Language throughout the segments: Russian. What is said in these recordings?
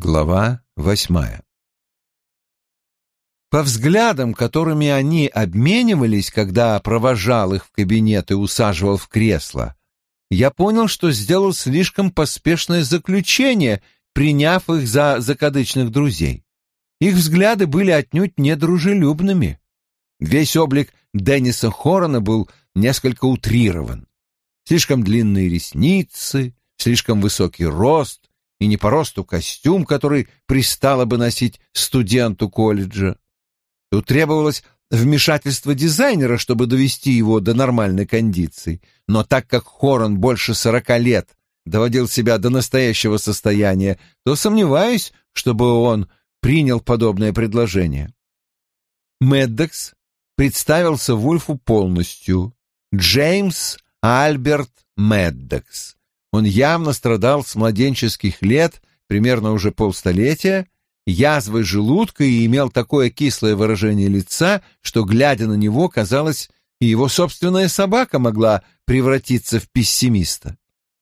Глава восьмая По взглядам, которыми они обменивались, когда провожал их в кабинет и усаживал в кресло, я понял, что сделал слишком поспешное заключение, приняв их за закадычных друзей. Их взгляды были отнюдь недружелюбными. Весь облик Денниса Хорона был несколько утрирован. Слишком длинные ресницы, слишком высокий рост и не по росту костюм, который пристало бы носить студенту колледжа. Тут требовалось вмешательство дизайнера, чтобы довести его до нормальной кондиции. Но так как Хорон больше сорока лет доводил себя до настоящего состояния, то сомневаюсь, чтобы он принял подобное предложение. Меддекс представился Вульфу полностью. Джеймс Альберт Меддекс. Он явно страдал с младенческих лет, примерно уже полстолетия, язвой желудка и имел такое кислое выражение лица, что, глядя на него, казалось, и его собственная собака могла превратиться в пессимиста.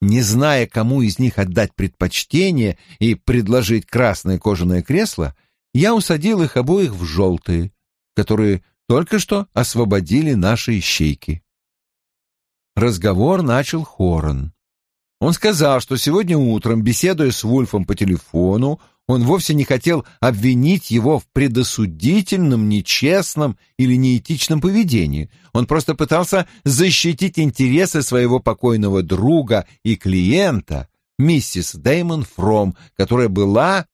Не зная, кому из них отдать предпочтение и предложить красное кожаное кресло, я усадил их обоих в желтые, которые только что освободили наши ищейки. Разговор начал Хорн. Он сказал, что сегодня утром, беседуя с Вульфом по телефону, он вовсе не хотел обвинить его в предосудительном, нечестном или неэтичном поведении. Он просто пытался защитить интересы своего покойного друга и клиента, миссис Дэймон Фром, которая была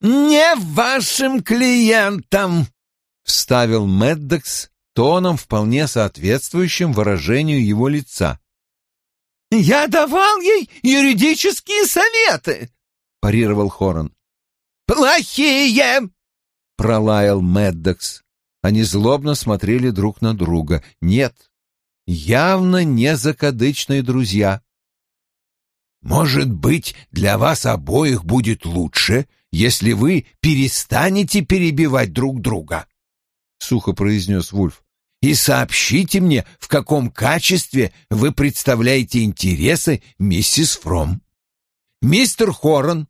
«не вашим клиентом», — вставил Меддекс тоном, вполне соответствующим выражению его лица. «Я давал ей юридические советы», — парировал Хорн. «Плохие!» — пролаял Меддокс. Они злобно смотрели друг на друга. Нет, явно не закадычные друзья. «Может быть, для вас обоих будет лучше, если вы перестанете перебивать друг друга», — сухо произнес Вульф и сообщите мне, в каком качестве вы представляете интересы миссис Фром. Мистер Хорн.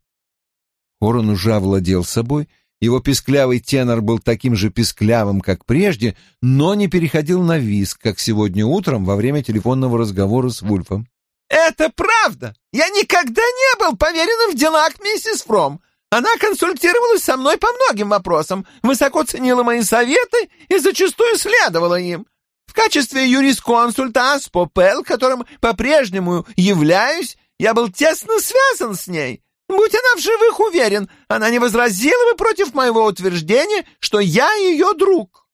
Хорн уже овладел собой. Его песклявый тенор был таким же песклявым, как прежде, но не переходил на виск, как сегодня утром во время телефонного разговора с Вульфом. «Это правда! Я никогда не был поверенным в делах миссис Фром. Она консультировалась со мной по многим вопросам, высоко ценила мои советы и зачастую следовала им. В качестве юрисконсульта Аспопел, которым по-прежнему являюсь, я был тесно связан с ней. Будь она в живых уверен, она не возразила бы против моего утверждения, что я ее друг.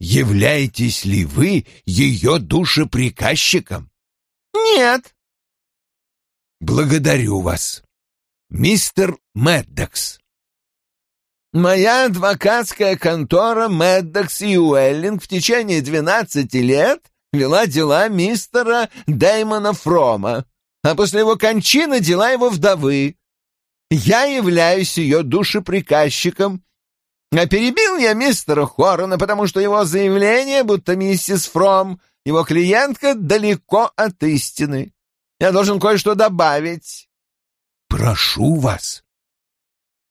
Являетесь ли вы ее душеприказчиком? Нет. Благодарю вас мистер Мэддокс. Моя адвокатская контора Мэддокс и Уэллинг в течение двенадцати лет вела дела мистера Дэймона Фрома, а после его кончины дела его вдовы. Я являюсь ее душеприказчиком. А перебил я мистера Хорона, потому что его заявление, будто миссис Фром, его клиентка, далеко от истины. Я должен кое-что добавить. Прошу вас.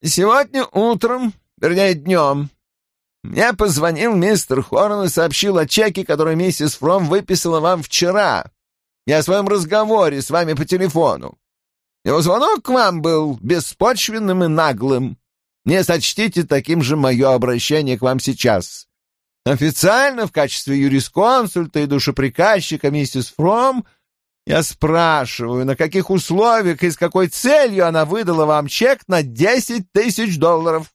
Сегодня утром, вернее, днем, мне позвонил мистер Хорн и сообщил о чеке, который миссис Фром выписала вам вчера, и о своем разговоре с вами по телефону. Его звонок к вам был беспочвенным и наглым. Не сочтите таким же мое обращение к вам сейчас. Официально, в качестве юрисконсульта и душеприказчика миссис Фром, я спрашиваю, на каких условиях и с какой целью она выдала вам чек на десять тысяч долларов?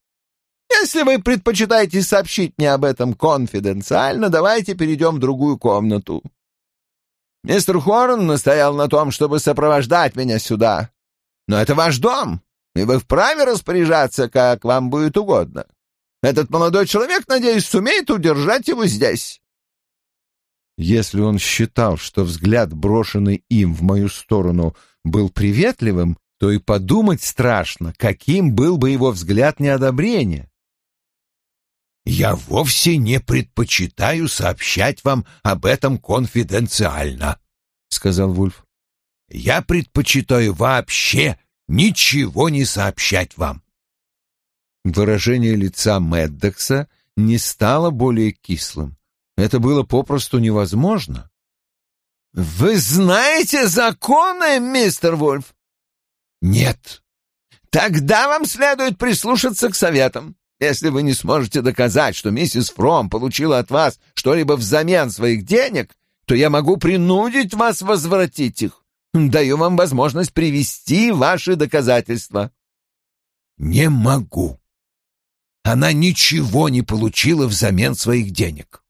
Если вы предпочитаете сообщить мне об этом конфиденциально, давайте перейдем в другую комнату. Мистер Хорн настоял на том, чтобы сопровождать меня сюда. Но это ваш дом, и вы вправе распоряжаться, как вам будет угодно. Этот молодой человек, надеюсь, сумеет удержать его здесь. Если он считал, что взгляд, брошенный им в мою сторону, был приветливым, то и подумать страшно, каким был бы его взгляд неодобрения. «Я вовсе не предпочитаю сообщать вам об этом конфиденциально», — сказал Вульф. «Я предпочитаю вообще ничего не сообщать вам. Выражение лица Меддокса не стало более кислым. Это было попросту невозможно. «Вы знаете законы, мистер Вольф?» «Нет». «Тогда вам следует прислушаться к советам. Если вы не сможете доказать, что миссис Фром получила от вас что-либо взамен своих денег, то я могу принудить вас возвратить их. Даю вам возможность привести ваши доказательства». «Не могу. Она ничего не получила взамен своих денег.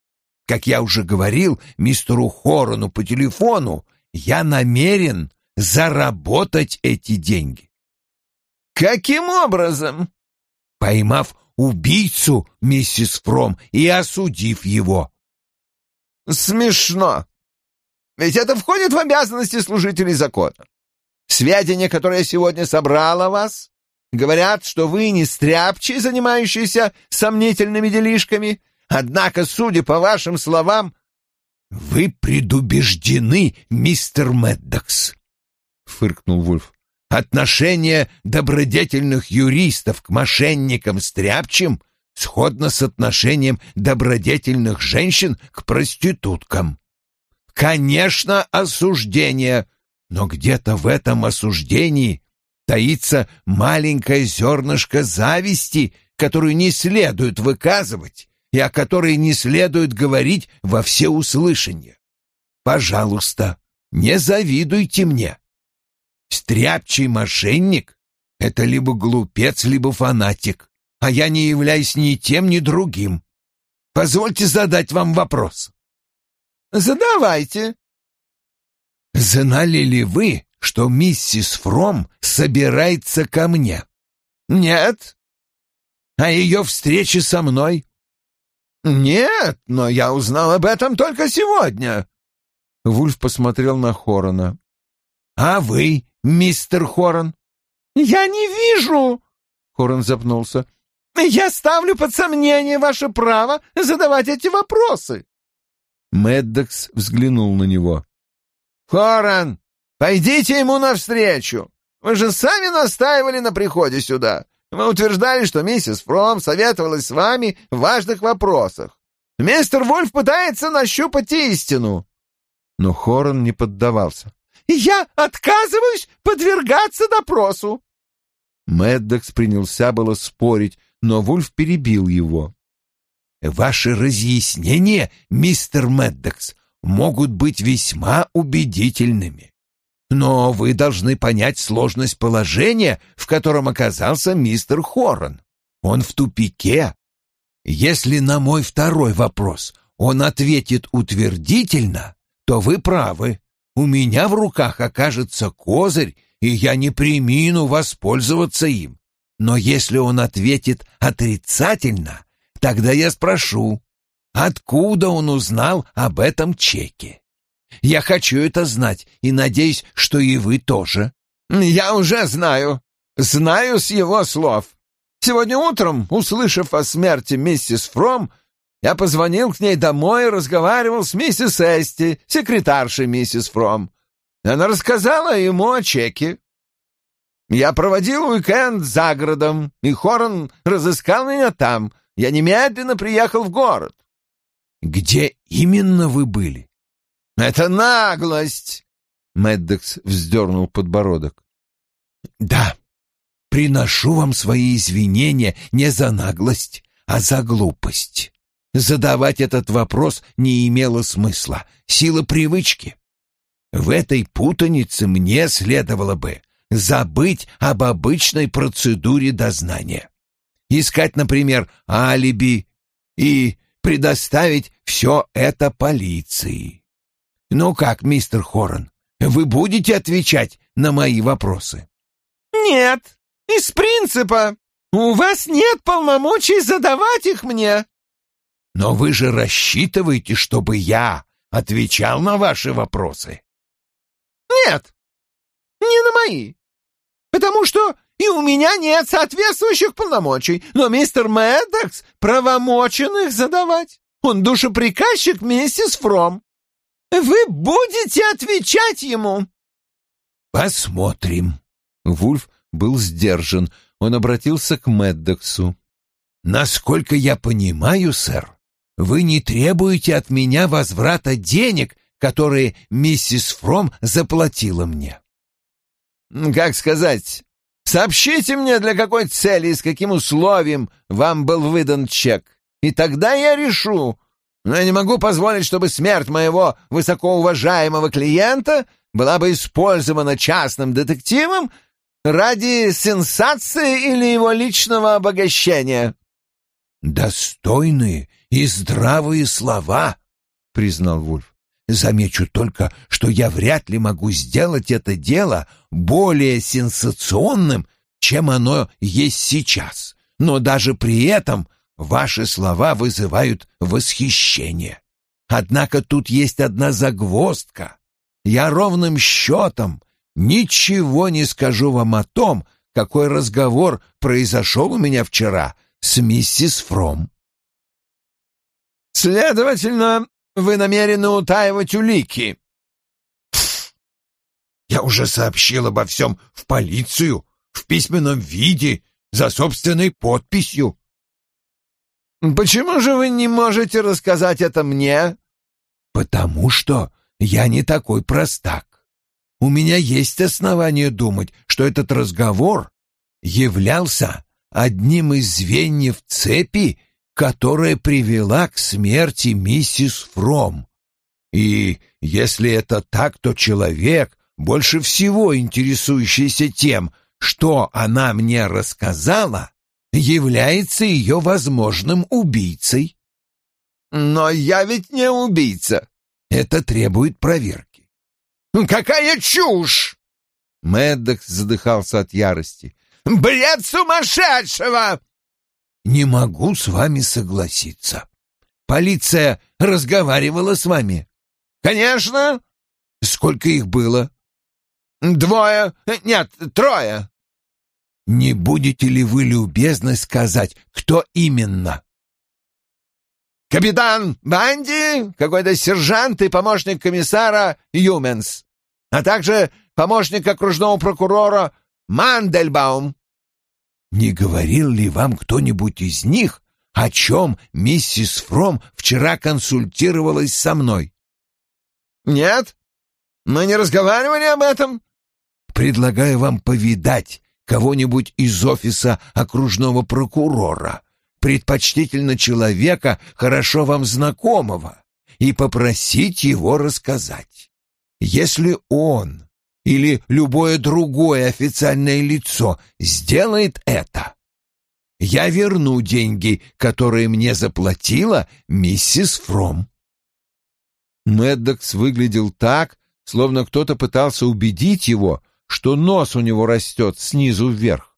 Как я уже говорил мистеру Хорону по телефону, я намерен заработать эти деньги». «Каким образом?» «Поймав убийцу, миссис Фром, и осудив его». «Смешно. Ведь это входит в обязанности служителей закона. Сведения, которые я сегодня собрал о вас, говорят, что вы не стряпчий, занимающийся сомнительными делишками, однако, судя по вашим словам... — Вы предубеждены, мистер Меддокс, — фыркнул Вульф. — Отношение добродетельных юристов к мошенникам стряпчим сходно с отношением добродетельных женщин к проституткам. Конечно, осуждение, но где-то в этом осуждении таится маленькое зернышко зависти, которую не следует выказывать и о которой не следует говорить во всеуслышание. Пожалуйста, не завидуйте мне. Стряпчий мошенник — это либо глупец, либо фанатик, а я не являюсь ни тем, ни другим. Позвольте задать вам вопрос. Задавайте. Знали ли вы, что миссис Фром собирается ко мне? Нет. А ее встречи со мной? Нет, но я узнал об этом только сегодня. Вульф посмотрел на Хорона. А вы, мистер Хорон? Я не вижу. Хорон запнулся. Я ставлю под сомнение ваше право задавать эти вопросы. Меддокс взглянул на него. «Хоран, пойдите ему навстречу. Вы же сами настаивали на приходе сюда. Вы утверждали, что миссис Фром советовалась с вами в важных вопросах. Мистер Вольф пытается нащупать истину». Но Хоран не поддавался. «Я отказываюсь подвергаться допросу». Меддокс принялся было спорить, но Вульф перебил его. Ваши разъяснения, мистер Меддокс, могут быть весьма убедительными. Но вы должны понять сложность положения, в котором оказался мистер Хорн. Он в тупике. Если на мой второй вопрос он ответит утвердительно, то вы правы. У меня в руках окажется козырь, и я не примину воспользоваться им. Но если он ответит отрицательно, Тогда я спрошу, откуда он узнал об этом чеке? Я хочу это знать и надеюсь, что и вы тоже. Я уже знаю. Знаю с его слов. Сегодня утром, услышав о смерти миссис Фром, я позвонил к ней домой и разговаривал с миссис Эсти, секретаршей миссис Фром. Она рассказала ему о чеке. Я проводил уикенд за городом, и Хорн разыскал меня там, я немедленно приехал в город. Где именно вы были? Это наглость. Меддекс вздернул подбородок. Да, приношу вам свои извинения не за наглость, а за глупость. Задавать этот вопрос не имело смысла. Сила привычки. В этой путанице мне следовало бы забыть об обычной процедуре дознания искать, например, алиби и предоставить все это полиции. Ну как, мистер Хорн, вы будете отвечать на мои вопросы? Нет, из принципа. У вас нет полномочий задавать их мне. Но вы же рассчитываете, чтобы я отвечал на ваши вопросы? Нет, не на мои. Потому что и у меня нет соответствующих полномочий, но мистер Мэддокс правомочен их задавать. Он душеприказчик миссис Фром. Вы будете отвечать ему?» «Посмотрим». Вульф был сдержан. Он обратился к Мэддоксу. Насколько я понимаю, сэр, вы не требуете от меня возврата денег, которые миссис Фром заплатила мне. Как сказать? Сообщите мне, для какой цели и с каким условием вам был выдан чек, и тогда я решу. Но я не могу позволить, чтобы смерть моего высокоуважаемого клиента была бы использована частным детективом ради сенсации или его личного обогащения. «Достойные и здравые слова», — признал Вульф. «Замечу только, что я вряд ли могу сделать это дело более сенсационным, чем оно есть сейчас. Но даже при этом ваши слова вызывают восхищение. Однако тут есть одна загвоздка. Я ровным счетом ничего не скажу вам о том, какой разговор произошел у меня вчера с миссис Фром. Следовательно, вы намерены утаивать улики. Я уже сообщил обо всем в полицию, в письменном виде, за собственной подписью. Почему же вы не можете рассказать это мне? Потому что я не такой простак. У меня есть основания думать, что этот разговор являлся одним из звеньев цепи, которая привела к смерти миссис Фром. И если это так, то человек, больше всего интересующийся тем, что она мне рассказала, является ее возможным убийцей. Но я ведь не убийца. Это требует проверки. Какая чушь! Мэддокс задыхался от ярости. Бред сумасшедшего! Не могу с вами согласиться. Полиция разговаривала с вами. Конечно. Сколько их было? Двое. Нет, трое. Не будете ли вы любезны сказать, кто именно? Капитан Банди, какой-то сержант и помощник комиссара Юменс, а также помощник окружного прокурора Мандельбаум. Не говорил ли вам кто-нибудь из них, о чем миссис Фром вчера консультировалась со мной? Нет, мы не разговаривали об этом. Предлагаю вам повидать кого-нибудь из офиса окружного прокурора, предпочтительно человека, хорошо вам знакомого, и попросить его рассказать. Если он или любое другое официальное лицо сделает это, я верну деньги, которые мне заплатила миссис Фром. Меддокс выглядел так, словно кто-то пытался убедить его, что нос у него растет снизу вверх.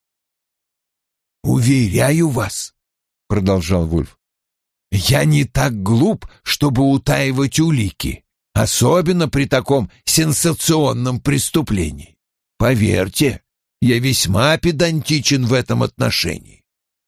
«Уверяю вас», — продолжал Вульф, — «я не так глуп, чтобы утаивать улики особенно при таком сенсационном преступлении. Поверьте, я весьма педантичен в этом отношении.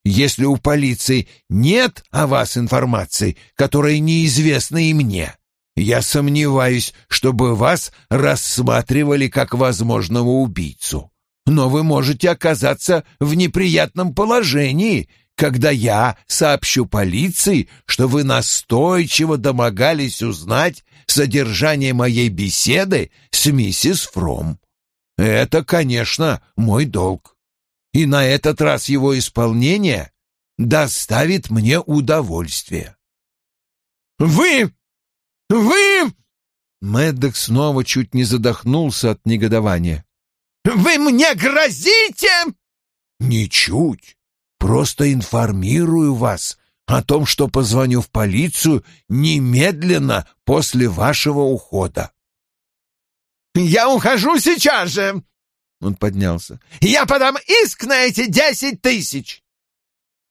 Если у полиции нет о вас информации, которая неизвестна и мне, я сомневаюсь, чтобы вас рассматривали как возможного убийцу. Но вы можете оказаться в неприятном положении, когда я сообщу полиции, что вы настойчиво домогались узнать содержание моей беседы с миссис Фром. Это, конечно, мой долг. И на этот раз его исполнение доставит мне удовольствие. «Вы! Вы!» Мэддок снова чуть не задохнулся от негодования. «Вы мне грозите?» «Ничуть. Просто информирую вас о том, что позвоню в полицию немедленно после вашего ухода. «Я ухожу сейчас же!» Он поднялся. «Я подам иск на эти десять тысяч!»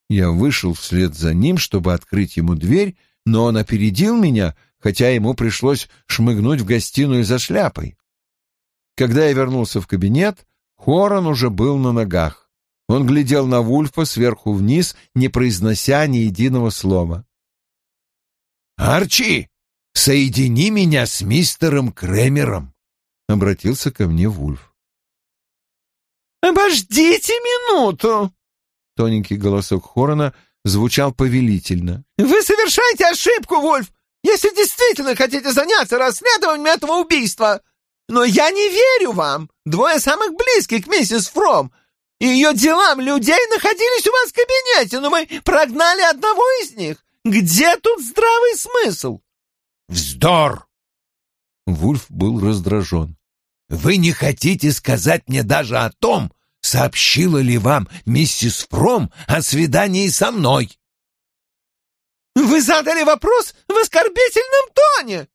Я вышел вслед за ним, чтобы открыть ему дверь, но он опередил меня, хотя ему пришлось шмыгнуть в гостиную за шляпой. Когда я вернулся в кабинет, Хорон уже был на ногах. Он глядел на Вульфа сверху вниз, не произнося ни единого слова. «Арчи, соедини меня с мистером Кремером», — обратился ко мне Вульф. «Обождите минуту!» Тоненький голосок Хорона звучал повелительно. «Вы совершаете ошибку, Вульф, если действительно хотите заняться расследованием этого убийства. Но я не верю вам. Двое самых близких миссис Фром и ее делам людей находились у вас в кабинете, но мы прогнали одного из них. Где тут здравый смысл?» «Вздор!» Вульф был раздражен. «Вы не хотите сказать мне даже о том, сообщила ли вам миссис Фром о свидании со мной?» «Вы задали вопрос в оскорбительном тоне!»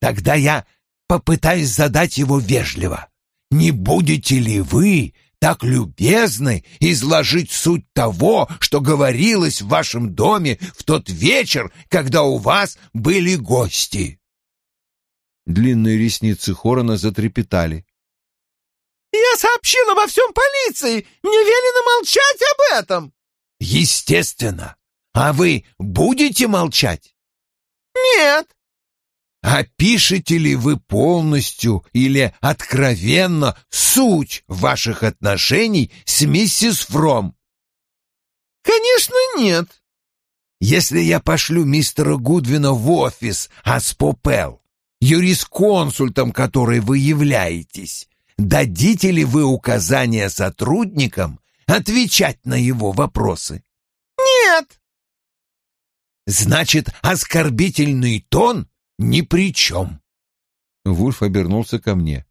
«Тогда я попытаюсь задать его вежливо. Не будете ли вы так любезны изложить суть того, что говорилось в вашем доме в тот вечер, когда у вас были гости?» Длинные ресницы Хорона затрепетали. «Я сообщила обо всем полиции! Мне велено молчать об этом!» «Естественно! А вы будете молчать?» «Нет!» Опишете ли вы полностью или откровенно суть ваших отношений с миссис Фром? Конечно, нет. Если я пошлю мистера Гудвина в офис Аспопел, юрисконсультом которой вы являетесь, дадите ли вы указания сотрудникам отвечать на его вопросы? Нет. Значит, оскорбительный тон ни при чем. Вульф обернулся ко мне.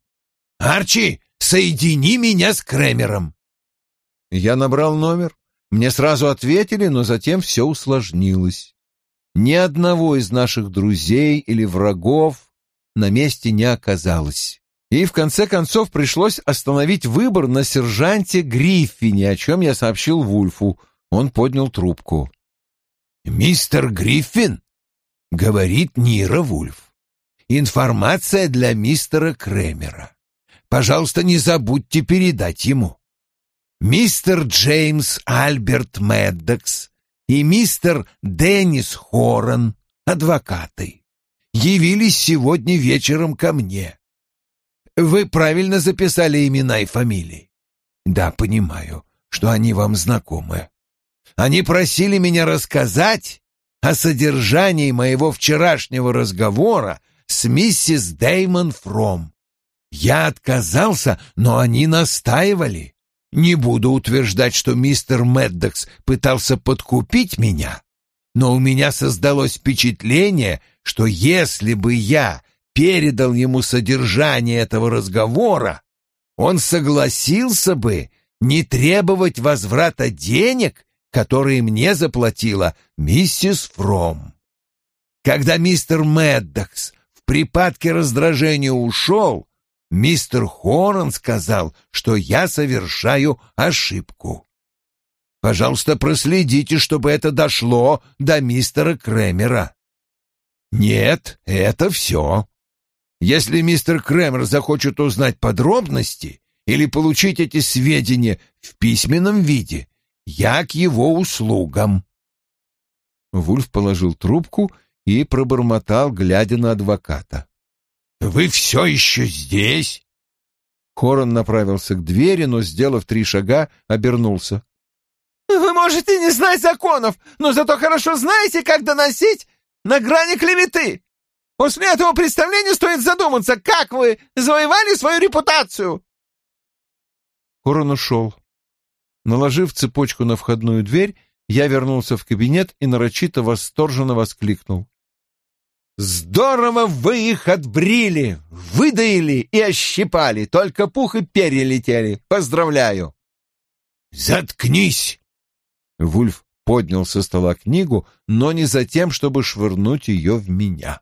«Арчи, соедини меня с Кремером!» Я набрал номер. Мне сразу ответили, но затем все усложнилось. Ни одного из наших друзей или врагов на месте не оказалось. И в конце концов пришлось остановить выбор на сержанте Гриффине, о чем я сообщил Вульфу. Он поднял трубку. «Мистер Гриффин?» — говорит Нира Вульф. «Информация для мистера Кремера. Пожалуйста, не забудьте передать ему. Мистер Джеймс Альберт Меддокс и мистер Деннис Хорн, адвокаты, явились сегодня вечером ко мне. Вы правильно записали имена и фамилии? Да, понимаю, что они вам знакомы. Они просили меня рассказать о содержании моего вчерашнего разговора с миссис Деймон Фром. Я отказался, но они настаивали. Не буду утверждать, что мистер Меддокс пытался подкупить меня, но у меня создалось впечатление, что если бы я передал ему содержание этого разговора, он согласился бы не требовать возврата денег которые мне заплатила миссис Фром. Когда мистер Меддокс в припадке раздражения ушел, мистер Хорн сказал, что я совершаю ошибку. Пожалуйста, проследите, чтобы это дошло до мистера Кремера. Нет, это все. Если мистер Кремер захочет узнать подробности или получить эти сведения в письменном виде, я к его услугам. Вульф положил трубку и пробормотал, глядя на адвоката. «Вы все еще здесь?» Хорон направился к двери, но, сделав три шага, обернулся. «Вы можете не знать законов, но зато хорошо знаете, как доносить на грани клеветы. После этого представления стоит задуматься, как вы завоевали свою репутацию». Хорон ушел. Наложив цепочку на входную дверь, я вернулся в кабинет и нарочито восторженно воскликнул. «Здорово вы их отбрили, выдаили и ощипали, только пух и перья летели. Поздравляю!» «Заткнись!» Вульф поднял со стола книгу, но не за тем, чтобы швырнуть ее в меня.